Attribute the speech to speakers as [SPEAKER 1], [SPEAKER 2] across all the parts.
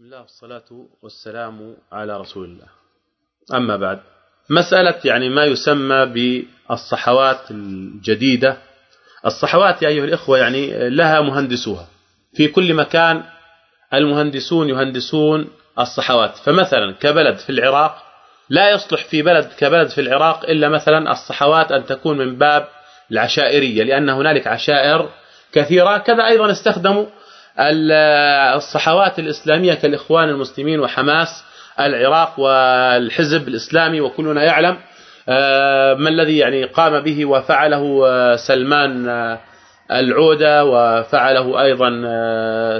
[SPEAKER 1] بسم الله والصلاة والسلام على رسول الله. أما بعد مسألة يعني ما يسمى بالصحوات الجديدة. الصحوات يا أيها الإخوة يعني لها مهندسوها. في كل مكان المهندسون يهندسون الصحوات. فمثلا كبلد في العراق لا يصلح في بلد كبلد في العراق إلا مثلا الصحوات أن تكون من باب العشائرية لأن هنالك عشائر كثيرة. كذا أيضا استخدموا الصحوات الإسلامية كالإخوان المسلمين وحماس العراق والحزب الإسلامي وكلنا يعلم آه، ما الذي يعني قام به وفعله آه، سلمان آه، العودة وفعله أيضا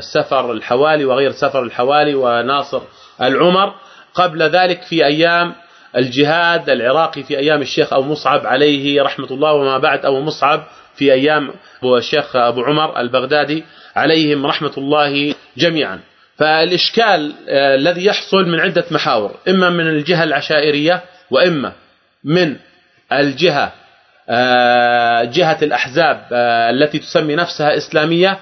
[SPEAKER 1] سفر الحوالي وغير سفر الحوالي وناصر العمر. قبل ذلك في أيام الجهاد العراقي في أيام الشيخ أبو مصعب عليه رحمة الله وما بعد أبو مصعب في أيام الشيخ أبو عمر البغدادي. عليهم رحمة الله جميعا. فالإشكال آه، الذي يحصل من عدة محاور إما من الجهة العشائرية وإما من الجهة آه، جهة الأحزاب آه، التي تسمي نفسها إسلامية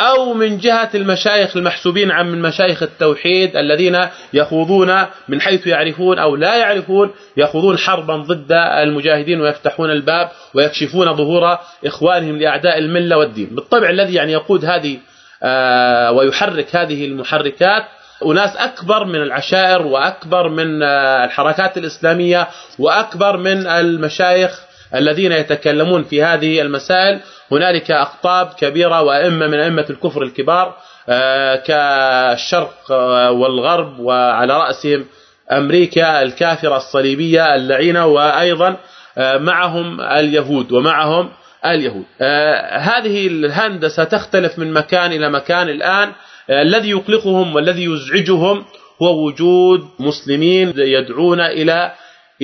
[SPEAKER 1] أو من جهة المشايخ المحسوبين عن من مشايخ التوحيد الذين يخوضون من حيث يعرفون أو لا يعرفون يخوضون حربا ضد المجاهدين ويفتحون الباب ويكشفون ظهور إخوانهم لأعداء الملة والدين. بالطبع الذي يعني يقود هذه آه، ويحرك هذه المحركات أناس أكبر من العشائر وأكبر من آه، الحركات الإسلامية وأكبر من المشايخ الذين يتكلمون في هذه المسائل هنالك اقطاب كبيرة وأئمة من أئمة الكفر الكبار آه، كالشرق والغرب وعلى رأسهم أمريكا الكافرة الصليبية اللعينة وأيضا آه، معهم اليهود ومعهم اليهود. آه، هذه الهندسة تختلف من مكان إلى مكان الآن. الذي يقلقهم والذي يزعجهم هو وجود مسلمين يدعون إلى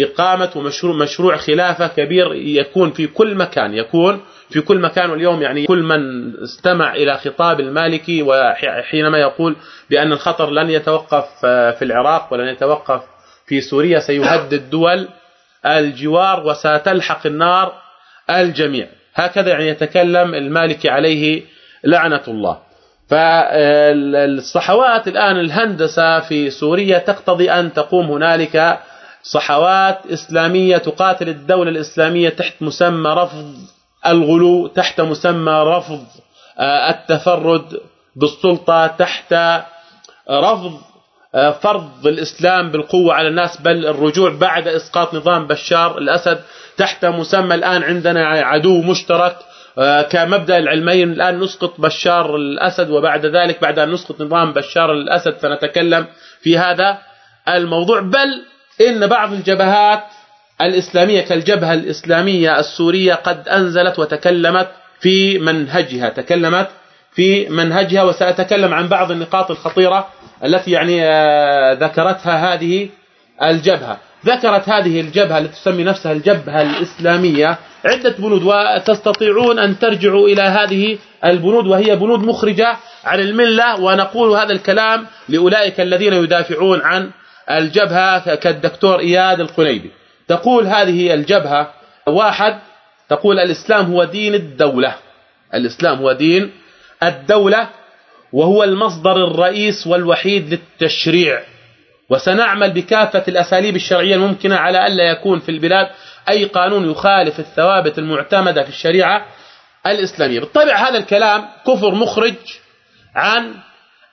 [SPEAKER 1] إقامة ومشروع مشروع خلافة كبير يكون في كل مكان يكون في كل مكان. واليوم يعني كل من استمع إلى خطاب المالكي وحينما يقول بأن الخطر لن يتوقف في العراق ولن يتوقف في سوريا سيهدد دول الجوار وستلحق النار الجميع. هكذا يعني يتكلم المالكي عليه لعنة الله. فالصحوات الآن الهندسة في سوريا تقتضي أن تقوم هنالك صحوات إسلامية تقاتل الدولة الإسلامية تحت مسمى رفض الغلو تحت مسمى رفض آه، التفرد بالسلطة تحت رفض آه، فرض الإسلام بالقوة على الناس بل الرجوع بعد إسقاط نظام بشار الأسد تحت مسمى الآن عندنا عدو مشترك آه، كمبدأ العلمين. الآن نسقط بشار الأسد وبعد ذلك بعد أن نسقط نظام بشار الأسد فنتكلم في هذا الموضوع. بل إن بعض الجبهات الإسلامية كالجبهة الإسلامية السورية قد أنزلت وتكلمت في منهجها تكلمت في منهجها وسأتكلم عن بعض النقاط الخطيرة التي يعني آه، ذكرتها هذه الجبهة. ذكرت هذه الجبهة التي تسمي نفسها الجبهة الإسلامية عدة بنود وتستطيعون أن ترجعوا إلى هذه البنود وهي بنود مخرجة عن الملة ونقول هذا الكلام لأولئك الذين يدافعون عن الجبهة كالدكتور إياد القنيبي. تقول هذه الجبهة واحد. تقول الإسلام هو دين الدولة. الإسلام هو دين الدولة وهو المصدر الرئيس والوحيد للتشريع. وسنعمل بكافة الأساليب الشرعية الممكنة على ألا يكون في البلاد أي قانون يخالف الثوابت المعتمدة في الشريعة الإسلامية. بالطبع هذا الكلام كفر مخرج عن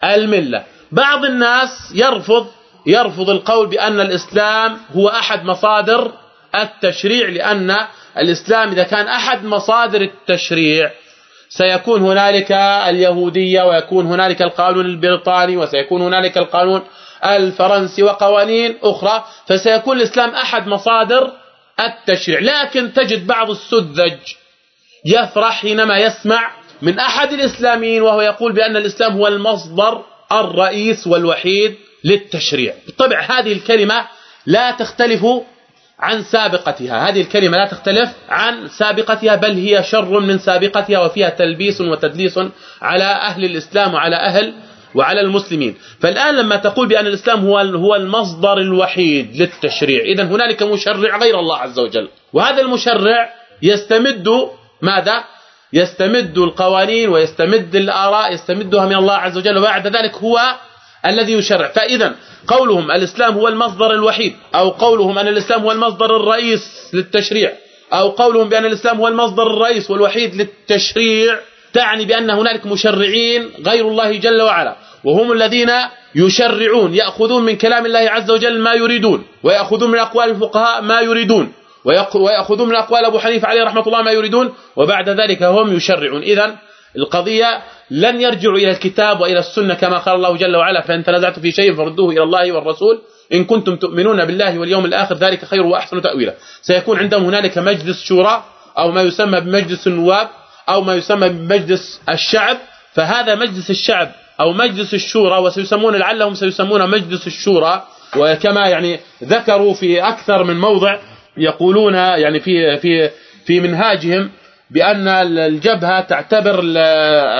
[SPEAKER 1] الملة. بعض الناس يرفض يرفض القول بأن الإسلام هو أحد مصادر التشريع لأن الإسلام إذا كان أحد مصادر التشريع سيكون هنالك اليهودية ويكون هنالك القانون البريطاني وسيكون هنالك القانون الفرنسي وقوانين أخرى فسيكون الإسلام أحد مصادر التشريع. لكن تجد بعض السذج يفرح حينما يسمع من أحد الإسلاميين وهو يقول بأن الإسلام هو المصدر الرئيس والوحيد للتشريع. بالطبع هذه الكلمة لا تختلف عن سابقتها. هذه الكلمة لا تختلف عن سابقتها بل هي شر من سابقتها وفيها تلبيس وتدليس على أهل الإسلام وعلى أهل وعلى المسلمين. فالآن لما تقول بأن الإسلام هو هو المصدر الوحيد للتشريع إذا هنالك مشرع غير الله عز وجل. وهذا المشرع يستمد ماذا؟ يستمد القوانين ويستمد الآراء يستمدها من الله عز وجل وبعد ذلك هو الذي يشرع. فإذا قولهم الإسلام هو المصدر الوحيد أو قولهم أن الإسلام هو المصدر الرئيس للتشريع أو قولهم بأن الإسلام هو المصدر الرئيس والوحيد للتشريع تعني بأن هنالك مشرعين غير الله جل وعلا وهم الذين يشرعون يأخذون من كلام الله عز وجل ما يريدون ويأخذون من أقوال الفقهاء ما يريدون ويأخذون من أقوال أبو حنيفة عليه رحمة الله ما يريدون وبعد ذلك هم يشرعون. إذا القضية لن يرجعوا إلى الكتاب وإلى السنة كما قال الله جل وعلا فإن تنازعتم في شيء فردوه إلى الله والرسول. إن كنتم تؤمنون بالله واليوم الآخر ذلك خير وأحسن تأويلا. سيكون عندهم هنالك مجلس شورى أو ما يسمى بمجلس النواب أو ما يسمى بمجلس الشعب. فهذا مجلس الشعب أو مجلس الشورى وسيسمون لعلهم سيسمون مجلس الشورى. وكما يعني ذكروا في أكثر من موضع يقولون يعني في في في منهاجهم بأن الجبهة تعتبر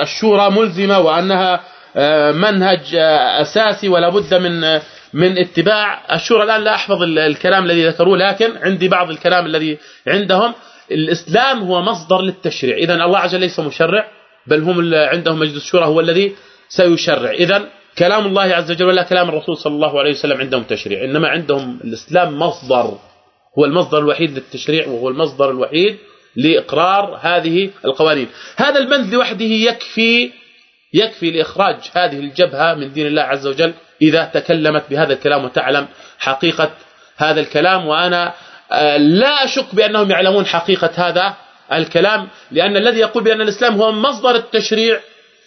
[SPEAKER 1] الشورى ملزمة وأنها آه، منهج آه، أساسي ولا بد من من اتباع. الشورى الآن لا أحفظ الكلام الذي ذكروه لكن عندي بعض الكلام الذي عندهم. الإسلام هو مصدر للتشريع. إذا الله عز وجل ليس مشرع بل هم عندهم مجلس الشورى هو الذي سيشرع. إذا كلام الله عز وجل ولا كلام الرسول صلى الله عليه وسلم عندهم تشريع. إنما عندهم الإسلام مصدر هو المصدر الوحيد للتشريع وهو المصدر الوحيد لإقرار هذه القوانين. هذا البند لوحده يكفي يكفي لإخراج هذه الجبهة من دين الله عز وجل إذا تكلمت بهذا الكلام وتعلم حقيقة هذا الكلام. وأنا آه، لا أشك بأنهم يعلمون حقيقة هذا الكلام لأن الذي يقول بأن الإسلام هو مصدر التشريع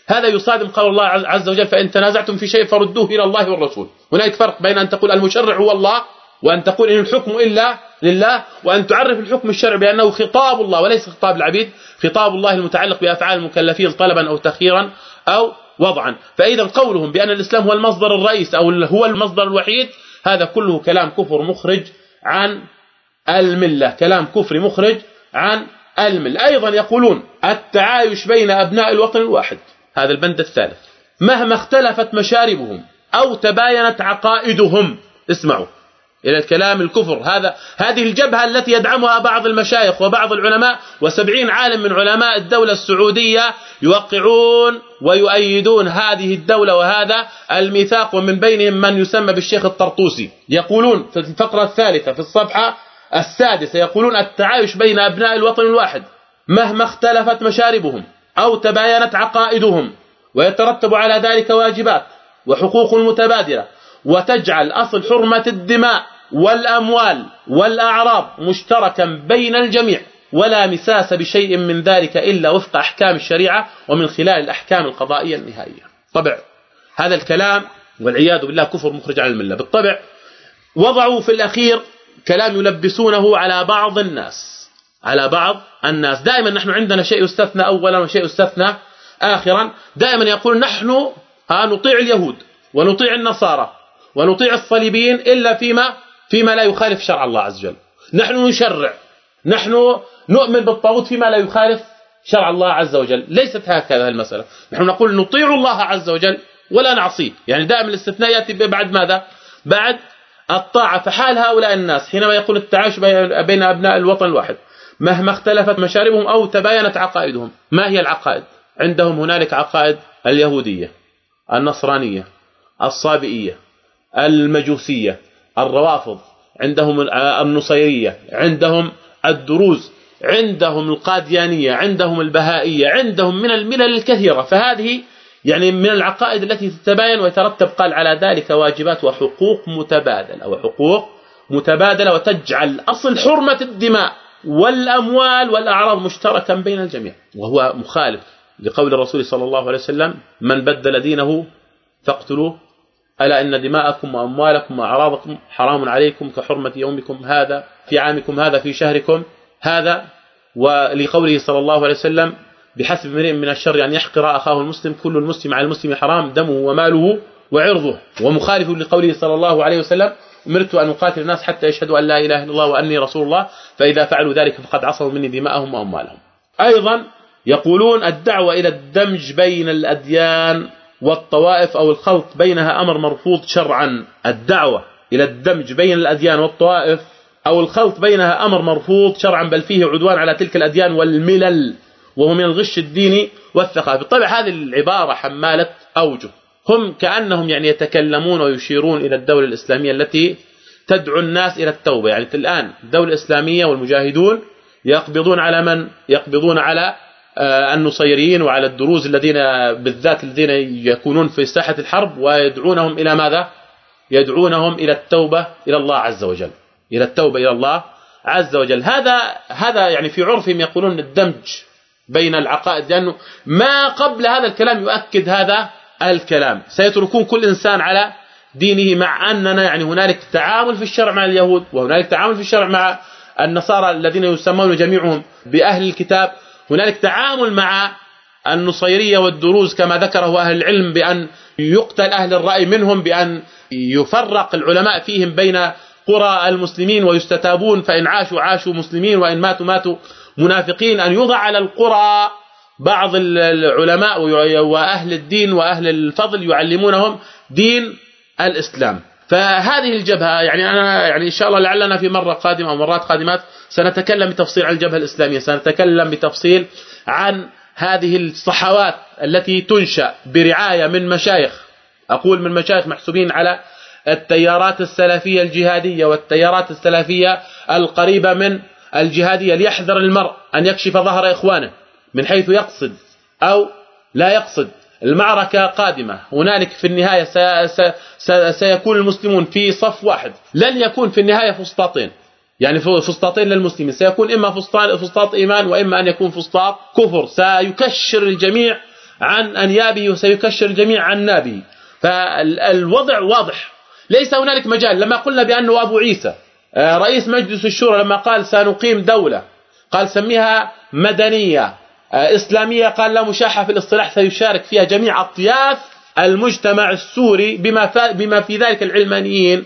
[SPEAKER 1] هذا يصادم قول الله عز وجل فإن تنازعتم في شيء فردوه إلى الله والرسول. هناك فرق بين أن تقول المشرع هو الله وأن تقول إن الحكم إلا لله وأن تعرف الحكم الشرعي بأنه خطاب الله وليس خطاب العبيد خطاب الله المتعلق بأفعال المكلفين طلبا أو تخييرا أو وضعا. فإذا قولهم بأن الإسلام هو المصدر الرئيس أو هو المصدر الوحيد هذا كله كلام كفر مخرج عن الملة كلام كفر مخرج عن الملة. أيضا يقولون التعايش بين أبناء الوطن الواحد هذا البند الثالث مهما اختلفت مشاربهم أو تباينت عقائدهم اسمعوا إلى الكلام الكفر. هذا هذه الجبهة التي يدعمها بعض المشايخ وبعض العلماء وسبعين عالم من علماء الدولة السعودية يوقعون ويؤيدون هذه الدولة وهذا الميثاق ومن بينهم من يسمى بالشيخ الطرطوسي. يقولون في الفقرة الثالثة في الصفحة السادسة يقولون التعايش بين أبناء الوطن الواحد مهما اختلفت مشاربهم أو تباينت عقائدهم ويترتب على ذلك واجبات وحقوق متبادلة. وتجعل أصل حرمة الدماء والأموال والأعراض مشتركا بين الجميع ولا مساس بشيء من ذلك إلا وفق أحكام الشريعة ومن خلال الأحكام القضائية النهائية. طبع. هذا الكلام والعياذ بالله كفر مخرج عن الملة. بالطبع وضعوا في الأخير كلام يلبسونه على بعض الناس. على بعض الناس. دائما نحن عندنا شيء يستثنى أولا وشيء يستثنى آخرا. دائما يقول نحن نطيع اليهود ونطيع النصارى. ونطيع الصليبيين إلا فيما فيما لا يخالف شرع الله عز وجل. نحن نشرع نحن نؤمن بالطاغوت فيما لا يخالف شرع الله عز وجل. ليست هكذا المسألة. نحن نقول نطيع الله عز وجل ولا نعصيه. يعني دائما الاستثناء يأتي بعد ماذا؟ بعد الطاعة. فحال هؤلاء الناس حينما يقول التعايش بين أبناء الوطن الواحد مهما اختلفت مشاربهم أو تباينت عقائدهم ما هي العقائد؟ عندهم هنالك عقائد اليهودية النصرانية الصابئية. المجوسية الروافض عندهم النصيرية عندهم الدروز عندهم القاديانية عندهم البهائية عندهم من الملل الكثيرة. فهذه يعني من العقائد التي تتباين ويترتب قال على ذلك واجبات وحقوق متبادلة وحقوق متبادلة وتجعل أصل حرمة الدماء والأموال والأعراض مشتركا بين الجميع. وهو مخالف لقول الرسول صلى الله عليه وسلم من بدل دينه فاقتلوه ألا إن دماءكم وأموالكم وأعراضكم حرام عليكم كحرمة يومكم هذا في عامكم هذا في شهركم هذا. ولقوله صلى الله عليه وسلم بحسب امرئ من الشر أن يحقر أخاه المسلم كل المسلم على المسلم حرام دمه وماله وعرضه. ومخالف لقوله صلى الله عليه وسلم أمرت أن أقاتل الناس حتى يشهدوا أن لا إله إلا الله وأني رسول الله فإذا فعلوا ذلك فقد عصوا مني دماءهم وأموالهم. أيضا يقولون الدعوة إلى الدمج بين الأديان والطوائف أو الخلط بينها أمر مرفوض شرعا. الدعوة إلى الدمج بين الأديان والطوائف أو الخلط بينها أمر مرفوض شرعا بل فيه عدوان على تلك الأديان والملل وهو من الغش الديني والثقافي بالطبع هذه العبارة حمالة أوجه. هم كأنهم يعني يتكلمون ويشيرون إلى الدولة الإسلامية التي تدعو الناس إلى التوبة. يعني الآن الدولة الإسلامية والمجاهدون يقبضون على من؟ يقبضون على النصيريين وعلى الدروز الذين بالذات الذين يكونون في ساحة الحرب ويدعونهم إلى ماذا؟ يدعونهم إلى التوبة إلى الله عز وجل. إلى التوبة إلى الله عز وجل. هذا هذا يعني في عرفهم يقولون الدمج بين العقائد لأنه ما قبل هذا الكلام يؤكد هذا الكلام. سيتركون كل إنسان على دينه مع أننا يعني هنالك تعامل في الشرع مع اليهود وهنالك تعامل في الشرع مع النصارى الذين يسمون جميعهم بأهل الكتاب. هنالك تعامل مع النصيرية والدروز كما ذكره أهل العلم بأن يقتل أهل الرأي منهم بأن يفرق العلماء فيهم بين قرى المسلمين ويستتابون فإن عاشوا عاشوا مسلمين وإن ماتوا ماتوا منافقين. أن يوضع على القرى بعض العلماء وأهل الدين وأهل الفضل يعلمونهم دين الإسلام. فهذه الجبهة يعني أنا يعني إن شاء الله لعلنا في مرة قادمة أو مرات قادمات سنتكلم بتفصيل عن الجبهة الإسلامية سنتكلم بتفصيل عن هذه الصحوات التي تنشأ برعاية من مشايخ أقول من مشايخ محسوبين على التيارات السلفية الجهادية والتيارات السلفية القريبة من الجهادية ليحذر المرء أن يكشف ظهر إخوانه من حيث يقصد أو لا يقصد. المعركة قادمة. هنالك في النهاية سيكون المسلمون في صف واحد. لن يكون في النهاية فسطاطين. يعني فسطاطين للمسلمين. سيكون إما فسطاط إيمان وإما أن يكون فسطاط كفر. سيكشر الجميع عن أنيابه وسيكشر الجميع عن نابه. فالوضع واضح. ليس هنالك مجال. لما قلنا بأنه أبو عيسى آه، رئيس مجلس الشورى لما قال سنقيم دولة قال سميها مدنية. إسلامية قال لا مشاحة في الاصطلاح سيشارك فيها جميع أطياف المجتمع السوري بما بما في ذلك العلمانيين.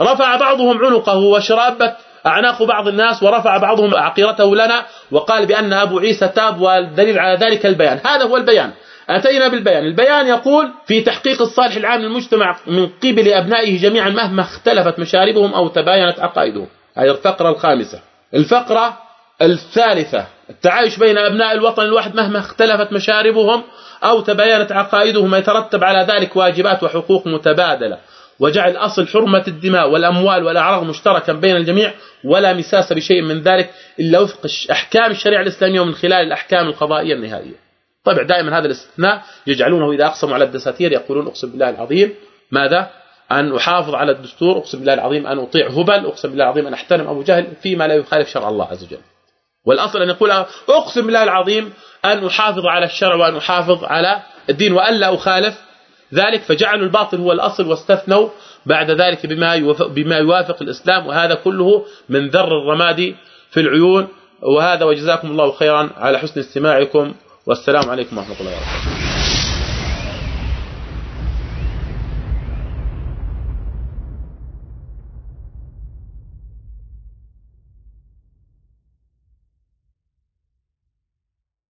[SPEAKER 1] رفع بعضهم عنقه وشرابت أعناق بعض الناس ورفع بعضهم عقيرته لنا وقال بأن أبو عيسى تاب والدليل على ذلك البيان. هذا هو البيان. أتينا بالبيان. البيان يقول في تحقيق الصالح العام للمجتمع من قبل أبنائه جميعا مهما اختلفت مشاربهم أو تباينت عقائدهم. هذه الفقرة الخامسة. الفقرة الثالثة. التعايش بين أبناء الوطن الواحد مهما اختلفت مشاربهم أو تباينت عقائدهم يترتب على ذلك واجبات وحقوق متبادلة. وجعل أصل حرمة الدماء والأموال والأعراض مشتركا بين الجميع ولا مساس بشيء من ذلك إلا وفق أحكام الشريعة الإسلامية ومن خلال الأحكام القضائية النهائية. طبعا دائما هذا الاستثناء يجعلونه إذا أقسموا على الدساتير يقولون أقسم بالله العظيم ماذا؟ أن أحافظ على الدستور أقسم بالله العظيم أن أطيع هبل أقسم بالله العظيم أن أحترم أبو جهل فيما لا يخالف شرع الله عز وجل. والأصل أن يقول أقسم بالله العظيم أن أحافظ على الشرع وأن أحافظ على الدين وألا أخالف ذلك فجعلوا الباطل هو الأصل واستثنوا بعد ذلك بما يوافق, بما يوافق الإسلام وهذا كله من ذر الرماد في العيون. وهذا وجزاكم الله خيرا على حسن استماعكم والسلام عليكم ورحمة الله وبركاته.